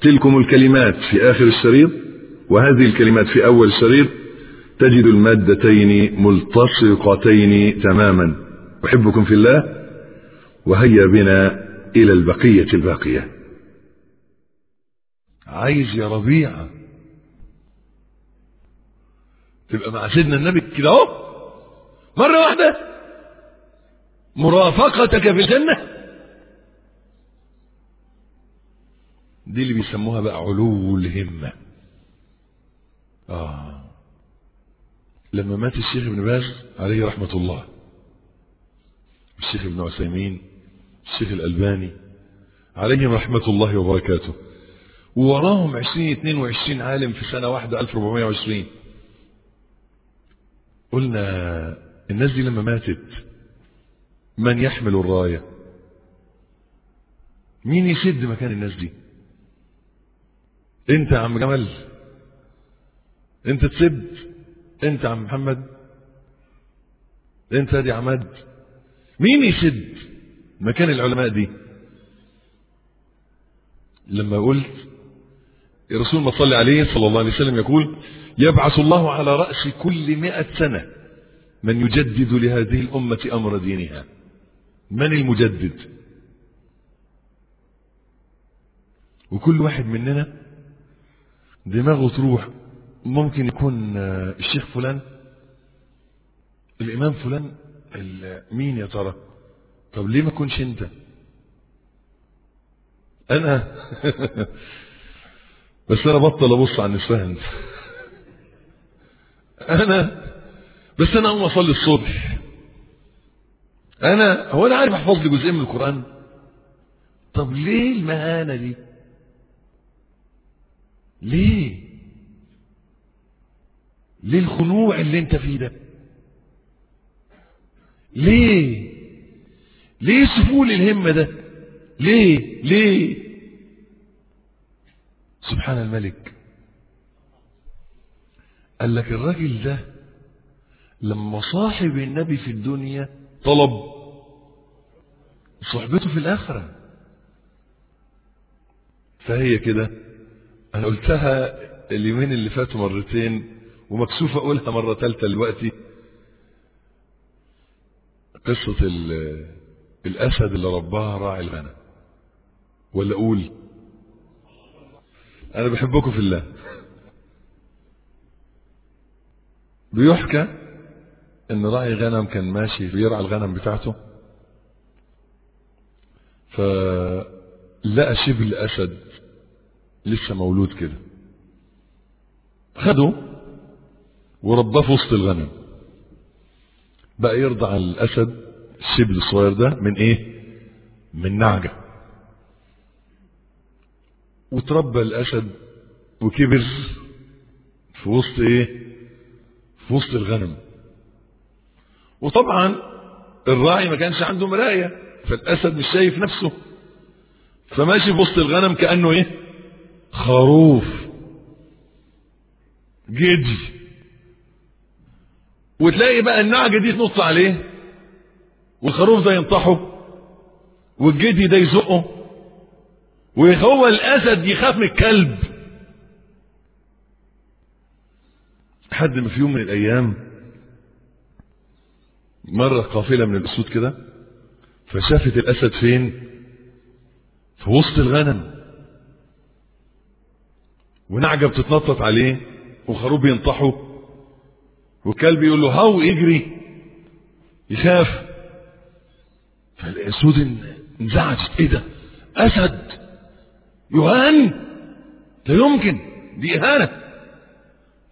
تلكم الكلمات في آخر الشريط وهذه الكلمات في أول الشريط تجد المادتين ملتصقتين تماما. أحبكم في الله وهيا بنا إلى البقية الباقية. عايز يا ربيعة تبقى مع سيدنا النبي كده أهو. مرة واحدة. مرافقتك في الجنة. دي اللي بيسموها بقى علو الهمة. آه. لما مات الشيخ ابن باز عليه رحمة الله الشيخ ابن عثيمين الشيخ الألباني عليهم رحمة الله وبركاته. ووراهم 20 22 عالم في سنة واحدة 1420 قلنا الناس دي لما ماتت من يحمل الراية؟ مين يسد مكان الناس دي؟ انت يا عم جمال. انت تسد انت يا عم محمد. انت يا عماد. مين يسد مكان العلماء دي. لما قلت الرسول ما صلى عليه صلى الله عليه وسلم يقول يبعث الله على رأس كل مئة سنة من يجدد لهذه الأمة أمر دينها. من المجدد؟ وكل واحد مننا دماغه تروح. ممكن يكون الشيخ فلان الإمام فلان مين يا ترى؟ طب ليه ما كنش انت؟ أنا؟ بس أنا بطل أبص على النسوان. أنا؟ بس أنا أقوم أصلي الصبح. أنا؟ هو أنا عارف أحفظ لي جزئين من القرآن؟ طب ليه المهانة دي؟ ليه؟ ليه الخنوع اللي انت فيه ده. ليه؟ ليه سفول الهمة ده؟ ليه؟ ليه؟ سبحان الملك. قال لك الراجل ده لما صاحب النبي في الدنيا طلب صحبته في الآخرة. فهي كده أنا قلتها اليومين اللي فاتوا مرتين ومكسوف أقولها مرة ثالثة دلوقتي. قصة الأسد اللي رباها راعي الغنم. ولا أقول أنا بحبكم في الله. بيحكى إن راعي غنم كان ماشي بيرعى الغنم بتاعته. فلقى شبل أسد لسه مولود كده. خده ورباه في وسط الغنم. بقى يرضع الأسد الشبل الصغير ده من إيه؟ من نعجة. وتربى الأسد وكبر في وسط إيه؟ في وسط الغنم. وطبعا الراعي ما كانش عنده مراية فالأسد مش شايف نفسه. فماشي في وسط الغنم كأنه إيه؟ خروف جدي. وتلاقي بقى النعجة دي تنط عليه والخروف ده ينطحه والجدي ده يزقه وهو الأسد يخاف من الكلب. حد ما في يوم من الأيام مرة قافلة من الأسود كده فشافت الأسد فين؟ في وسط الغنم. ونعجة بتتنطط عليه وخروف بينطحه. وكلب يقول له هاو إجري؟ يخاف. فالأسود انزعجت. إيه ده؟ أسد. يهان. لا يمكن. دي إهانة.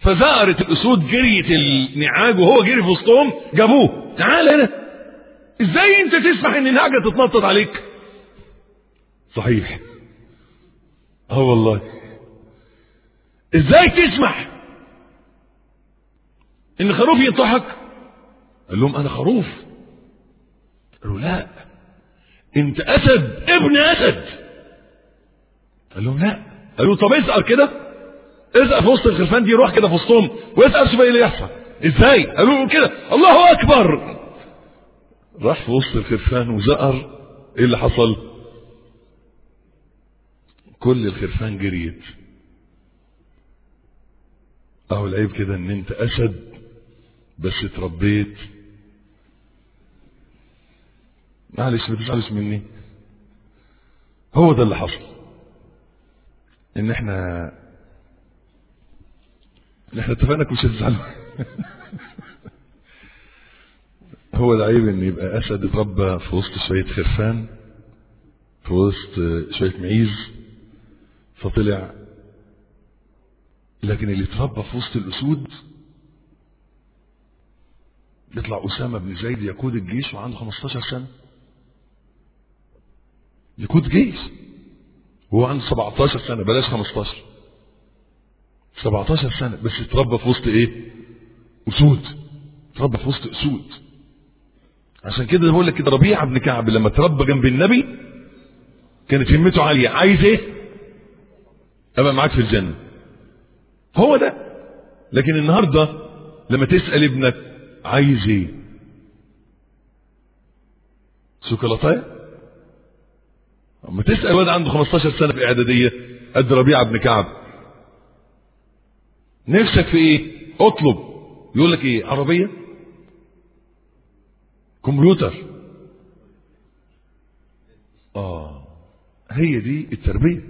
فزارت الأسود جريت النعاج وهو جري في وسطهم. جابوه. تعال هنا. إزاي أنت تسمح إن النعجة تتنطط عليك؟ صحيح. آه والله. إزاي تسمح؟ إن خروف ينطحك قال لهم أنا خروف. قالوا لا. أنت أسد ابن أسد. قال لهم لا. قالوا طب اسأل كده. اسأل في وسط الخرفان دي روح كده في وسطهم واسأل شوف إيه اللي يحصل. إزاي؟ قالوا كده. الله أكبر. راح في وسط الخرفان وزقر. إيه اللي حصل؟ كل الخرفان جريت. أهو العيب كده إن أنت اسد بس اتربيت. معلش ما تزعلش مني. هو ده اللي حصل. إن إحنا إن إحنا اتفقنا مش هتزعلوا هو العيب إن يبقى اسد اتربى في وسط شوية خرفان في وسط شوية معيز فطلع لكن اللي اتربى في وسط الأسود يطلع أسامة بن زيد يقود الجيش وعنده 15 سنة. يقود جيش. وهو عنده 17 سنة بلاش 15 17 سنة بس اتربى في وسط إيه؟ أسود. اتربى في وسط أسود. عشان كده بقول لك كده ربيعه بن كعب لما اتربى جنب النبي كانت همته عالية. عايز إيه؟ أبقى معاك في الجنة. هو ده. لكن النهارده لما تسأل ابنك عايز إيه؟ شوكولاتاية؟ اما تسأل واد عنده 15 سنة في اعداديه قد ربيعه بن كعب. نفسك في إيه؟ اطلب. يقول لك إيه؟ عربية؟ كمبيوتر. آه هي دي التربية.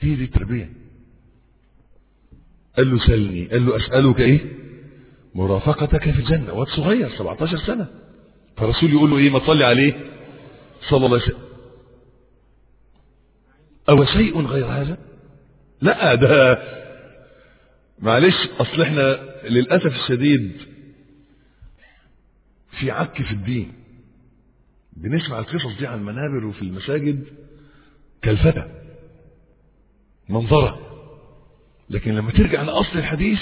هي دي التربية. قال له سلني قال له أسألك إيه؟ مرافقتك في الجنة. واد صغير 17 سنة. فالرسول يقول له إيه؟ ما تصلي عليه. صلى الله عليه وسلم. أو شيء غير هذا؟ لا ده معلش أصل إحنا للأسف الشديد في عك في الدين. بنسمع القصص دي على المنابر وفي المساجد كالفتى منظرة. لكن لما ترجع لأصل الحديث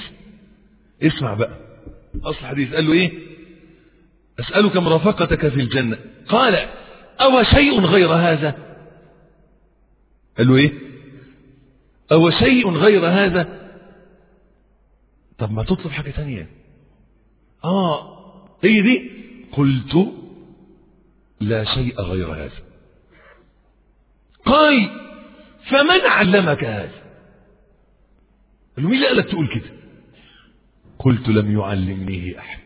اسمع بقى. أصل الحديث قال له إيه؟ أسألك مرافقتك في الجنة. قال أو شيء غير هذا؟ قال له إيه؟ أو شيء غير هذا؟ طب ما تطلب حاجة تانية. آه هي دي؟ قلت لا شيء غير هذا. قال فمن علمك هذا؟ قال مين قالك تقول كده. قلت لم يعلمنيه أحد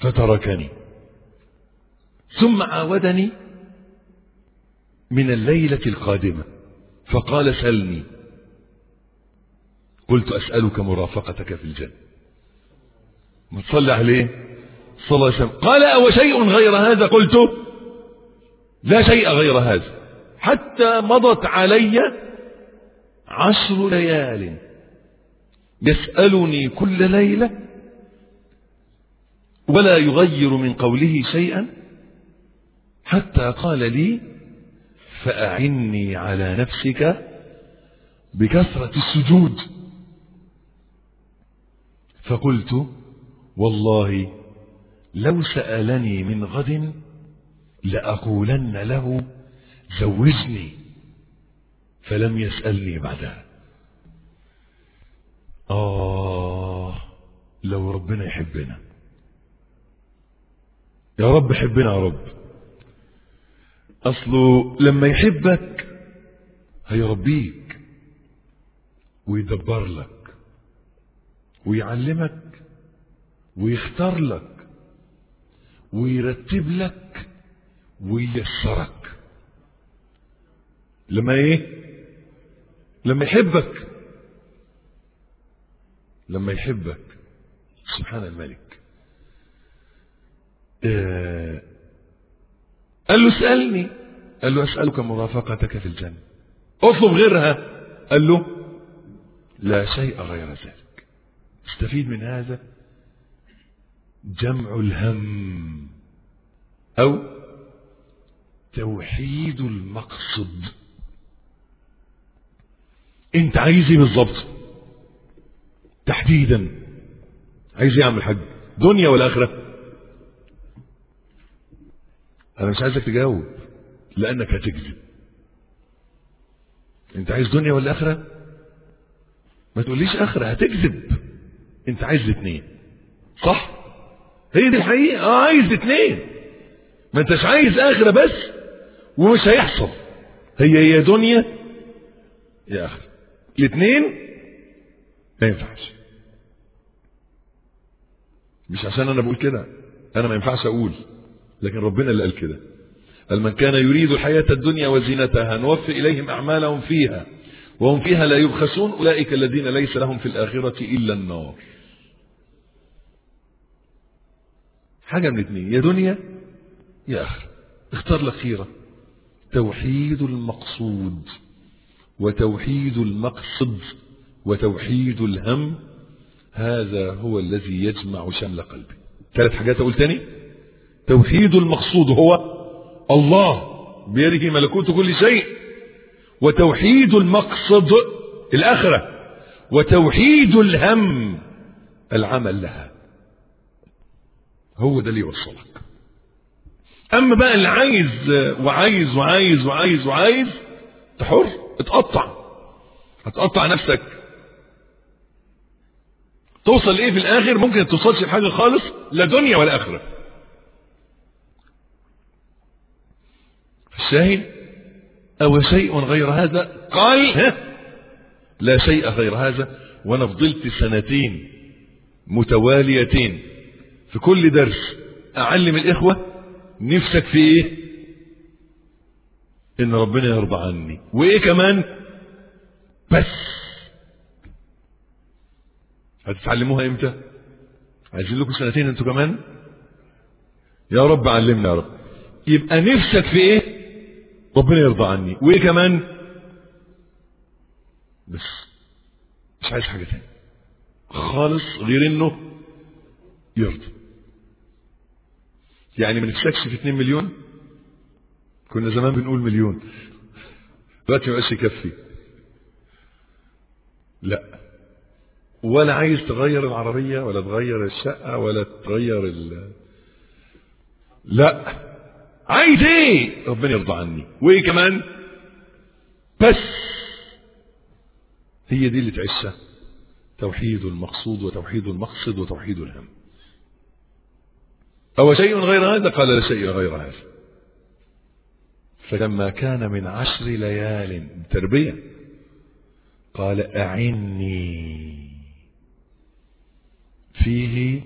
فتركني. ثم عاودني من الليلة القادمة فقال سلني. قلت أسألك مرافقتك في الجنة. ما تصلي عليه صلى الله عليه وسلم. قال أو شيء غير هذا؟ قلت لا شيء غير هذا. حتى مضت علي عشر ليال. يسألني كل ليلة ولا يغير من قوله شيئا حتى قال لي فأعني على نفسك بكثرة السجود. فقلت والله لو سألني من غد لأقولن له زوجني. فلم يسألني بعدها. آه لو ربنا يحبنا. يا رب حبنا يا رب. أصله لما يحبك هيربيك ويدبر لك ويعلمك ويختار لك ويرتب لك وييسرك. لما إيه؟ لما يحبك لما يحبك. سبحان الملك. آه قال له اسألني. قال له أسألك مرافقتك في الجنة. اطلب غيرها. قال له لا شيء غير ذلك. استفيد من هذا جمع الهم أو توحيد المقصد. انت عايز إيه بالظبط؟ تحديدا. عايز إيه يا عم الحاج؟ دنيا ولا اخره أنا مش عايزك تجاوب لأنك هتكذب. أنت عايز دنيا ولا اخره ما تقوليش آخرة هتكذب. أنت عايز الاثنين صح؟ هي دي الحقيقة؟ آه عايز الاثنين ما أنتش عايز آخرة بس ومش هيحصل. هي يا دنيا يا آخرة. الاثنين ما ينفعش. مش عشان أنا بقول كده أنا ما ينفعش أقول لكن ربنا اللي قال كده. قال من كان يريد الحياة الدنيا وزينتها نوفي إليهم أعمالهم فيها وهم فيها لا يبخسون أولئك الذين ليس لهم في الآخرة إلا النار. حاجة من اثنين يا دنيا يا آخر اختار لك خيرة. توحيد المقصود. وتوحيد المقصد وتوحيد الهم هذا هو الذي يجمع شمل قلبي. ثلاث حاجات أقول تاني. توحيد المقصود هو الله بيده ملكوت كل شيء. وتوحيد المقصد الآخرة. وتوحيد الهم العمل لها. هو ده اللي يوصلك. أما بقى اللي عايز وعايز وعايز وعايز وعايز تحر. اتقطع. هتقطع نفسك. توصل إيه في الآخر؟ ممكن ما توصلش لحاجة خالص لا دنيا ولا آخرة. الشاهد أو شيء غير هذا؟ قال ها؟ لا شيء غير هذا وأنا فضلت سنتين متواليتين في كل درس. أعلم الإخوة نفسك في إيه؟ إن ربنا يرضى عني. وإيه كمان؟ بس. هتتعلموها إمتى؟ عايزين لكم سنتين أنتوا كمان؟ يا رب علمنا يا رب. يبقى نفسك في إيه؟ ربنا يرضى عني. وإيه كمان؟ بس. مش عايز حاجة تاني خالص غير إنه يرضى. يعني ما نفسكش في 2 مليون؟ كنا زمان بنقول مليون. دلوقتي ما يكفي. لا. ولا عايز تغير العربية ولا تغير الشقة ولا تغير ال لا. عايز إيه؟ ربنا يرضى عني. وايه كمان؟ بس. هي دي اللي تعيشها. توحيد المقصود وتوحيد المقصد وتوحيد الهم. أو شيء غير هذا؟ قال لا شيء غير هذا. فلما كان من عشر ليال تربية قال أعني. فيه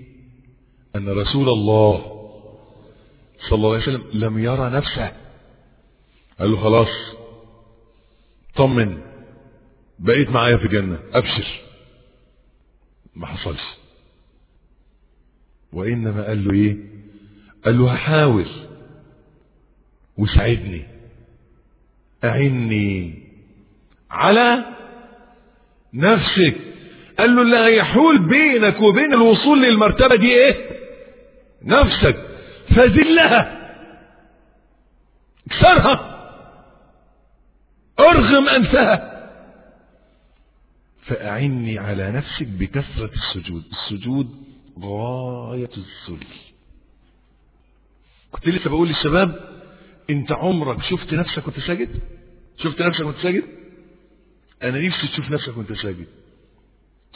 أن رسول الله صلى الله عليه وسلم لم يرى نفسه. قال له خلاص طمن بقيت معايا في الجنة أبشر. ما حصلش. وإنما قال له إيه؟ قال له هحاول. وساعدني. أعني على نفسك. قال له اللي هيحول بينك وبين الوصول للمرتبة دي إيه؟ نفسك. فذلها اكسرها. أرغم أنفها. فأعني على نفسك بكثرة السجود. السجود غاية الذل. كنت لسه بقول للشباب انت عمرك شفت نفسك وانت ساجد؟ شفت نفسك وانت ساجد؟ أنا نفسي تشوف نفسك وانت ساجد.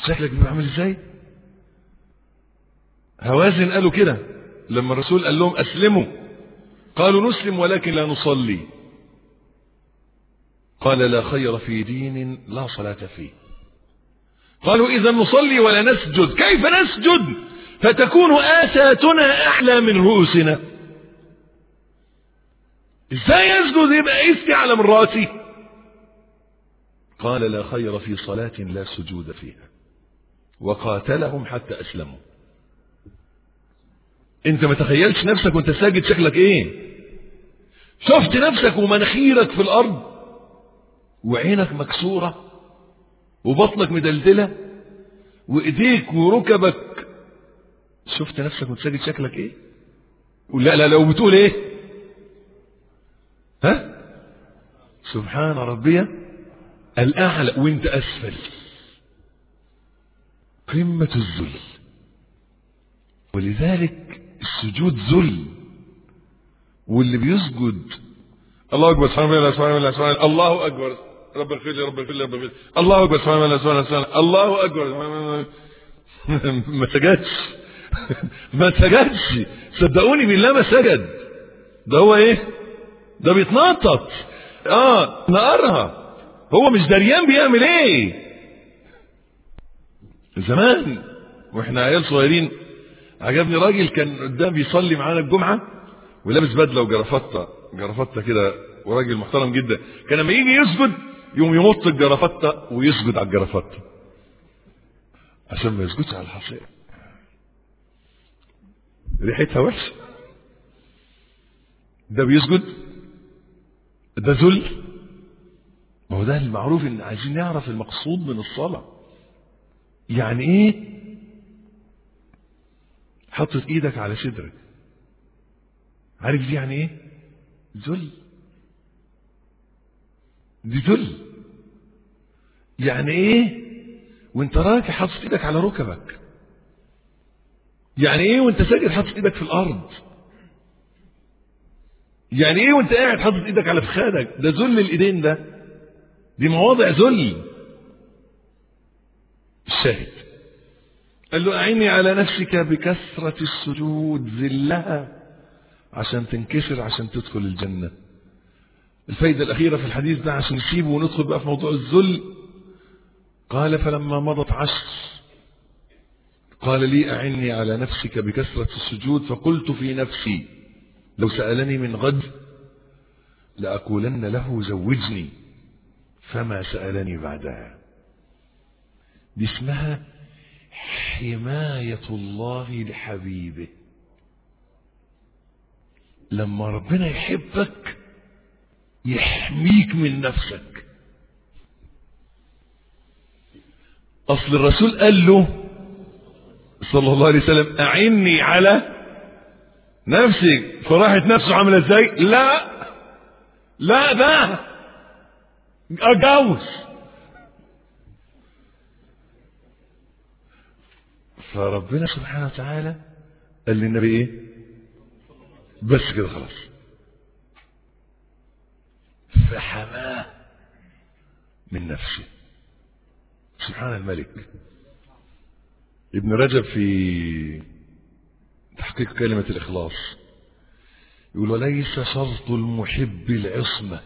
شكلك بيبقى عامل إزاي؟ هوازن قالوا كده لما الرسول قال لهم أسلموا. قالوا نسلم ولكن لا نصلي. قال لا خير في دين لا صلاة فيه. قالوا إذا نصلي ولا نسجد. كيف نسجد؟ فتكون آساتنا أعلى من رؤوسنا. إزاي يسجد يبقى اسمي على من راسي؟ قال لا خير في صلاة لا سجود فيها. وقاتلهم حتى أسلموا. انت ما تخيلش نفسك وانت ساجد شكلك إيه؟ شفت نفسك ومناخيرك في الأرض وعينك مكسورة وبطنك مدلدلة وإيديك وركبك. شفت نفسك وانت ساجد شكلك إيه؟ لا لا لو بتقول إيه؟ ها؟ سبحان ربي. الأعلى وانت أسفل. قمة الذل. ولذلك السجود ذل. واللي بيسجد الله أكبر سبحان الله سبحان الله سبحان الله. الله أكبر. رب اغفر لي رب اغفر لي رب اغفر الله أكبر سبحان الله سبحان الله سبحان الله. الله أكبر. ما سجدش. ما سجدش. صدقوني بالله ما سجد. ده هو إيه؟ ده بيتنطط. آه نقرها. هو مش دريان بيعمل إيه؟ زمان وإحنا عيال صغيرين عجبني راجل كان قدام بيصلي معانا الجمعة ولابس بدلة وجرافته جرافته كده وراجل محترم جدا. كان لما يجي يسجد يقوم يمط الجرافته ويسجد على الجرافته عشان ما يسجدش على الحصير ريحتها وحشة. ده بيسجد ده ذل ما هو ده المعروف إن عايزين نعرف المقصود من الصلاة. يعني إيه؟ حطت إيدك على صدرك. عارف دي يعني إيه؟ ذل. دي ذل. يعني إيه؟ وإنت راكع حاطط إيدك على ركبك. يعني إيه وإنت ساجد حاطط إيدك في الأرض؟ يعني إيه وأنت قاعد حاطط إيدك على فخادك؟ ده ذل الإيدين ده. دي مواضع ذل. الشاهد. قال له أعني على نفسك بكثرة السجود ذلها عشان تنكسر عشان تدخل الجنة. الفايدة الأخيرة في الحديث ده عشان نسيبه وندخل بقى في موضوع الذل. قال فلما مضت عشر قال لي أعني على نفسك بكثرة السجود. فقلت في نفسي لو سألني من غد لأقولن له زوجني فما سألني بعدها. دي اسمها حماية الله لحبيبه. لما ربنا يحبك يحميك من نفسك. أصل الرسول قال له صلى الله عليه وسلم أعني على نفسك فراحت نفسه عاملة إزاي؟ لا. لا ده. اتجوز فربنا سبحانه وتعالى قال للنبي إيه؟ بس كده خلاص. فحماه من نفسه. سبحان الملك. ابن رجب في تحقيق كلمة الإخلاص. يقول وليس شرط المحب العصمة.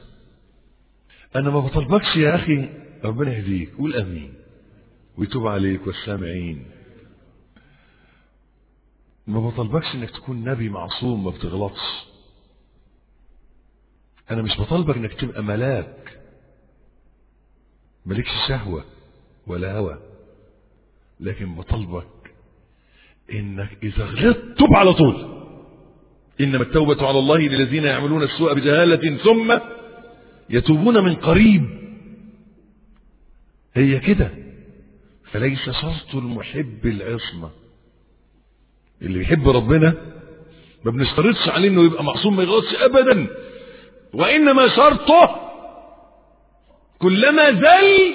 أنا ما بطلبكش يا أخي. ربنا يهديك. قول أمين. ويتوب عليك والسامعين. ما بطلبكش إنك تكون نبي معصوم ما بتغلطش. أنا مش بطلبك إنك تبقى ملاك. مالكش شهوة ولا هوى. لكن بطلبك إنك إذا غلطت تب على طول. إنما التوبة على الله للذين يعملون السوء بجهالة ثم يتوبون من قريب. هي كده. فليس شرط المحب العصمة. اللي بيحب ربنا ما بنشترطش عليه إنه يبقى معصوم ما يغلطش ابدا. وإنما شرطه كلما زل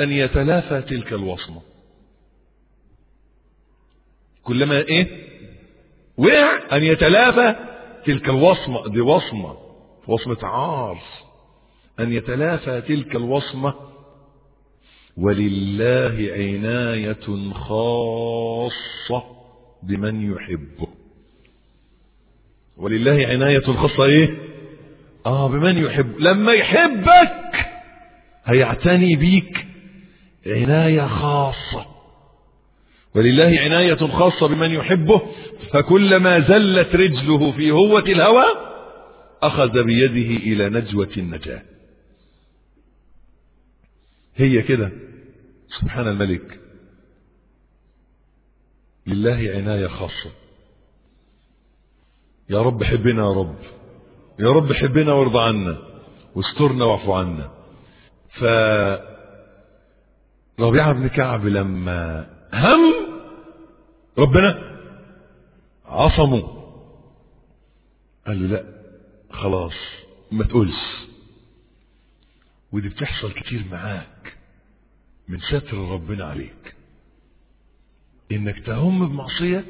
أن يتلافى تلك الوصمة. كلما إيه؟ وقع أن يتلافى تلك الوصمة دي وصمة وصمة عار أن يتلافى تلك الوصمة. ولله عناية خاصة بمن يحبه. ولله عناية خاصة إيه؟ آه بمن يحب. لما يحبك هيعتني بيك عناية خاصة. ولله عناية خاصة بمن يحبه فكلما زلت رجله في هوة الهوى أخذ بيده إلى نجوة النجاة. هي كده. سبحان الملك. لله عناية خاصة. يا رب حبنا يا رب. يا رب حبنا وارضى عنا. واسترنا واعف عنا. ف ربيعة بن كعب لما هم ربنا عصمه. قال له لا خلاص ما تقولش. ودي بتحصل كتير معاك من ستر ربنا عليك. إنك تهم بمعصية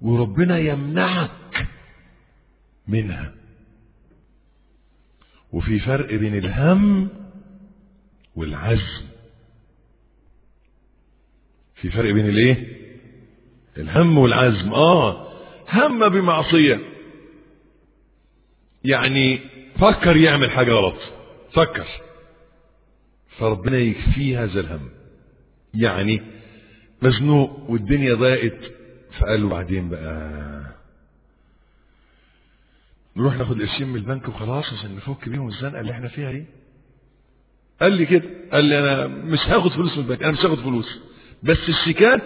وربنا يمنعك منها. وفي فرق بين الهم والعزم. في فرق بين الايه؟ الهم والعزم. آه هم بمعصية. يعني فكر يعمل حاجة غلط. فكر. فربنا يكفيه هذا الهم. يعني مزنوق والدنيا ضاقت. فقال له بعدين بقى. نروح ناخد قرشين من البنك وخلاص عشان نفك بيهم الزنقة اللي إحنا فيها دي. قال لي كده. قال لي أنا مش هاخد فلوس من البنك. أنا مش هاخد فلوس. بس الشيكات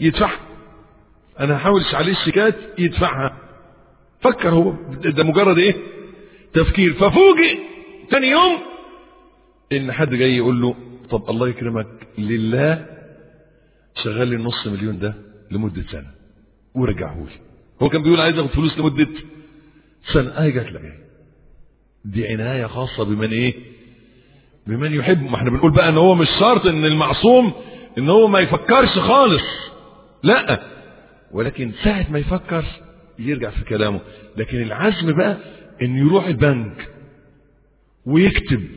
يدفعها. أنا هحاول عليه الشيكات يدفعها. فكر هو ده مجرد إيه؟ تفكير. ففوجئ تاني يوم إن حد جاي يقول له طب الله يكرمك لله شغل لي النص مليون ده لمدة سنة. ورجعه لي هو كان بيقول عايز اخد فلوس لمدة سنة. أهي جات لك دي عناية خاصة بمن إيه؟ بمن يحب. ما إحنا بنقول بقى إن هو مش شرط إن المعصوم إن هو ما يفكرش خالص. لأ. ولكن ساعة ما يفكر يرجع في كلامه. لكن العزم بقى إن يروح البنك ويكتب.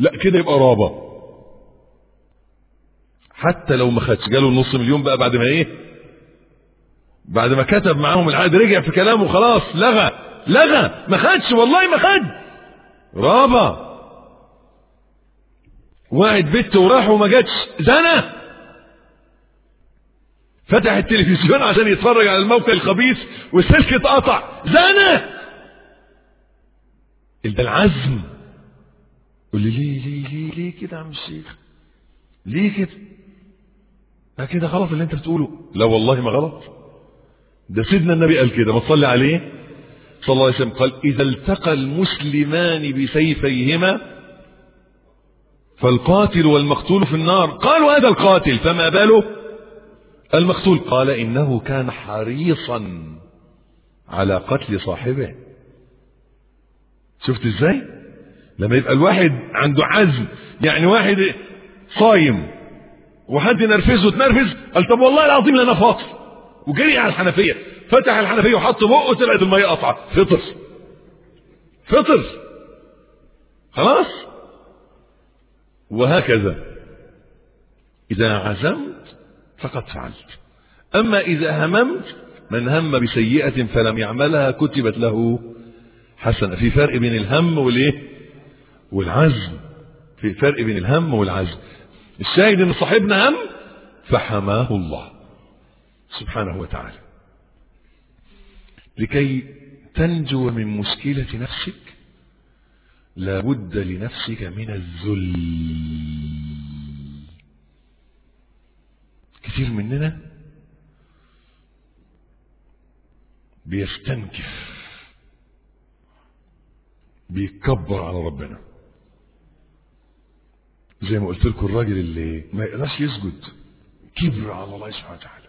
لا كده يبقى رابة. حتى لو ما خدش جاله النص مليون بقى بعد ما إيه؟ بعد ما كتب معاهم العقد رجع في كلامه خلاص لغى. لغى. ما خدش والله ما خد. رابة. واحد بيت وراح وما جاتش. زنى. فتح التلفزيون عشان يتفرج على الموقع الخبيث والسلك اتقطع. زنى ده العزم. قول لي ليه ليه ليه ليه كده يا عم الشيخ؟ ليه كده؟ ما كده غلط اللي انت بتقوله. لا والله ما غلط. ده سيدنا النبي قال كده. ما تصلي عليه. صلى الله عليه وسلم قال إذا التقى المسلمان بسيفيهما فالقاتل والمقتول في النار. قالوا هذا القاتل فما باله؟ المقتول. قال إنه كان حريصا على قتل صاحبه. شفت إزاي؟ لما يبقى الواحد عنده عزم يعني واحد صايم وحد نرفزه تنرفز قال طب والله العظيم لا أنا فاطر. وجري على الحنفية. فتح الحنفية وحط بقه طلعت المية قطعة. فطر. فطر. خلاص؟ وهكذا. إذا عزمت فقد فعلت. أما إذا هممت من هم بسيئة فلم يعملها كتبت له حسنة. في فرق بين الهم والايه والعزم. في فرق بين الهم والعزم. الشاهد إن صاحبنا هم فحماه الله سبحانه وتعالى. لكي تنجو من مشكلة نفسك لابد لنفسك من الذل. كثير مننا بيستنكف بيتكبر على ربنا. زي ما قلت لكم الراجل اللي ما يقدرش يسجد كبر على الله سبحانه وتعالى.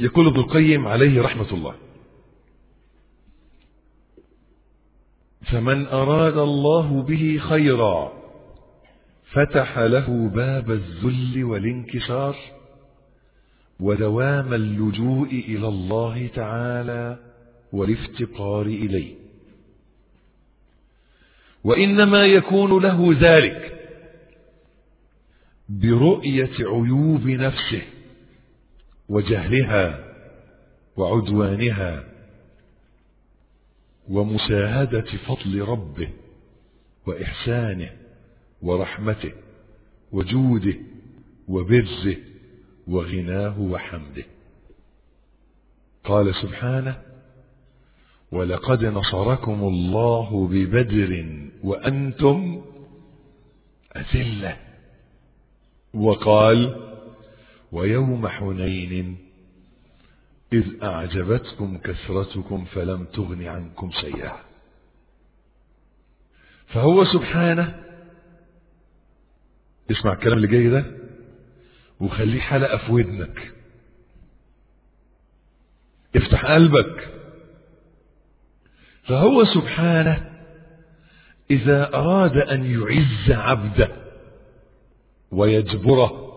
يقول ابن القيم عليه رحمة الله فمن أراد الله به خيرا فتح له باب الذل والانكسار ودوام اللجوء إلى الله تعالى والافتقار إليه. وإنما يكون له ذلك برؤية عيوب نفسه وجهلها وعدوانها ومشاهدة فضل ربه وإحسانه. ورحمته وجوده وبره وغناه وحمده. قال سبحانه ولقد نصركم الله ببدر وأنتم أذلة. وقال ويوم حنين إذ أعجبتكم كثرتكم فلم تغن عنكم شيئا فهو سبحانه اسمع الكلام اللي جاي ده وخليه حلقة في ودنك. افتح قلبك. فهو سبحانه إذا أراد أن يعز عبده ويجبره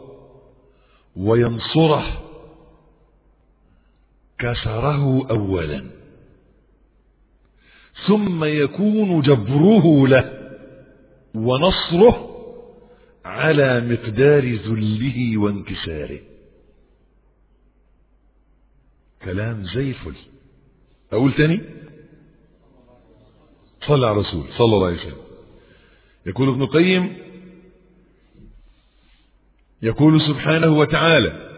وينصره كسره أولا. ثم يكون جبره له ونصره على مقدار ذله وانكساره. كلام زي الفل. أقول تاني؟ صلى على الرسول صلى الله عليه وسلم. يقول ابن القيم يقول سبحانه وتعالى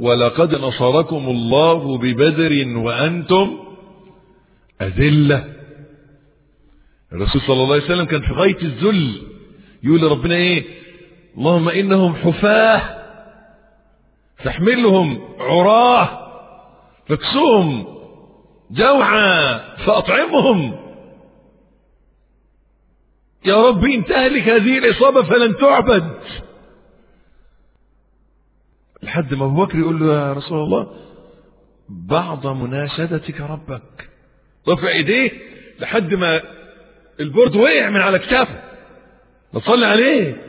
ولقد نصركم الله ببدر وأنتم أذلة. الرسول صلى الله عليه وسلم كان في غاية الذل. يقول لربنا إيه؟ اللهم إنهم حفاة. فاحملهم عراة. فاكسوهم جوعا فأطعمهم. يا رب ان تهلك هذه العصابة فلن تعبد. لحد ما أبو بكر يقول له يا رسول الله بعض مناشدتك ربك. رفع إيديه لحد ما البرد وقع من على كتافه. نصلي عليه.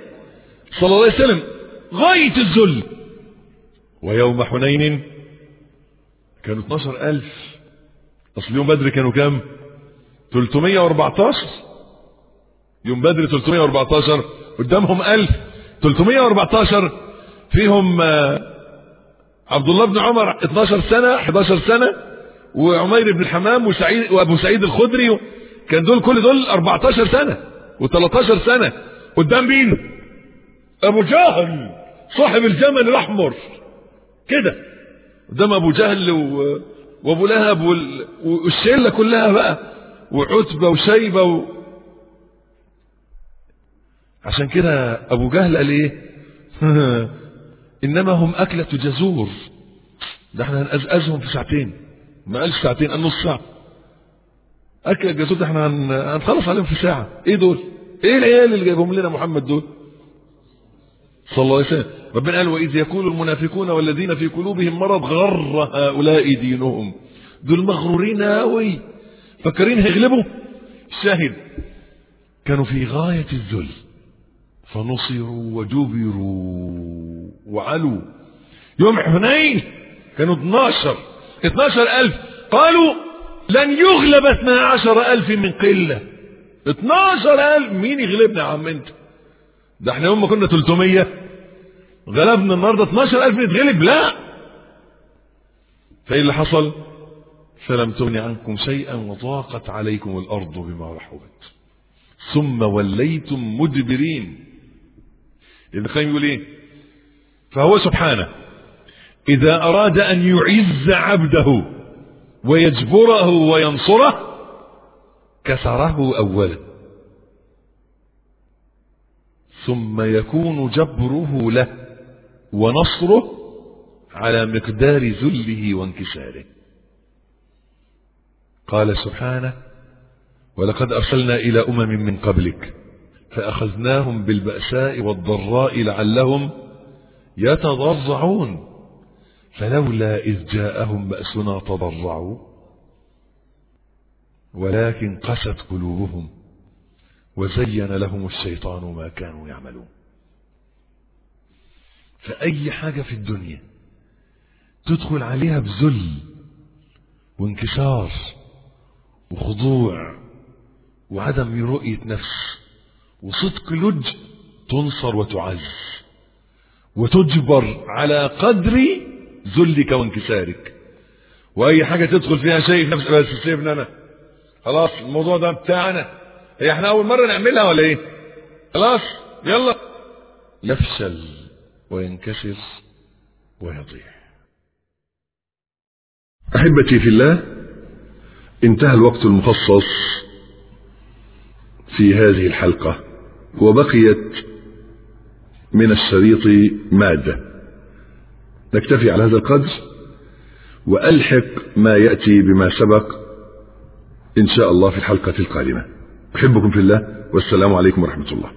صلى الله عليه وسلم غاية الذل. ويوم حنين كانوا 12 ألف. أصل يوم بدر كانوا كام؟ 314 يوم بدر 314 قدامهم 1000 314 فيهم عبد الله بن عمر 12 سنة 11 سنة وعمير بن الحمام وسعيد وأبو سعيد الخدري كان دول كل دول 14 سنة و13 سنة. قدام مين؟ أبو جهل صاحب الجمل الأحمر. كده. قدام أبو جهل و... وأبو لهب وال... والشلة كلها بقى وعتبة وشيبة و... عشان كده أبو جهل قال إيه؟ إنما هم أكلة جزور. ده إحنا هنقزقزهم في ساعتين. ما قالش ساعتين قال نص ساعة. اكل الجزور ده إحنا هن... هنخلص عليهم في ساعة. إيه دول؟ إيه العيال اللي جايبهم لنا محمد دول؟ صلى الله عليه وسلم. ربنا قال وإذ يقول المنافقون والذين في قلوبهم مرض غر هؤلاء دينهم. دول مغرورين قوي فكرين هيغلبوا. الشاهد كانوا في غاية الذل. فنصروا وجبروا وعلوا. يوم حنين كانوا 12 12 ألف. قالوا لن يغلب 12 ألف من قلة. 12 ألف. مين يغلبنا يا عم أنت؟ ده إحنا يوم ما كنا 300 غلبنا النهارده 12000 نتغلب لا! فإيه اللي حصل؟ فلم تغن عنكم شيئا وضاقت عليكم الأرض بما رحبت. ثم وليتم مدبرين. ابن القيم يقول إيه؟ فهو سبحانه إذا أراد أن يعز عبده ويجبره وينصره كسره اولا. ثم يكون جبره له ونصره على مقدار ذله وانكساره. قال سبحانه ولقد أرسلنا إلى أمم من قبلك فأخذناهم بالبأساء والضراء لعلهم يتضرعون فلولا إذ جاءهم بأسنا تضرعوا ولكن قست قلوبهم. وزين لهم الشيطان ما كانوا يعملون. فأي حاجة في الدنيا تدخل عليها بذل وانكسار وخضوع وعدم رؤية نفس وصدق لج تنصر وتعز وتجبر على قدر ذلك وانكسارك. وأي حاجة تدخل فيها شيء نفس بس سيبنا أنا. خلاص الموضوع ده بتاعنا. هي إحنا أول مرة نعملها ولا إيه؟ خلاص يلا. يفشل وينكسر ويضيع. أحبتي في الله انتهى الوقت المخصص في هذه الحلقة وبقيت من الشريط مادة. نكتفي على هذا القدر وألحق ما يأتي بما سبق إن شاء الله في الحلقة القادمة. أحبكم في الله والسلام عليكم ورحمة الله.